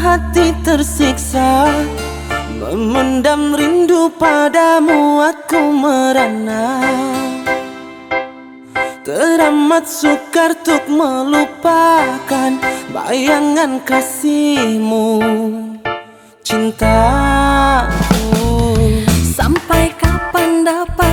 hati tersiksa. Memendam rindu padamu aku merana. Teramat sukar untuk melupakan Bayangan kasihmu Cintaku. Sampai kapan dapat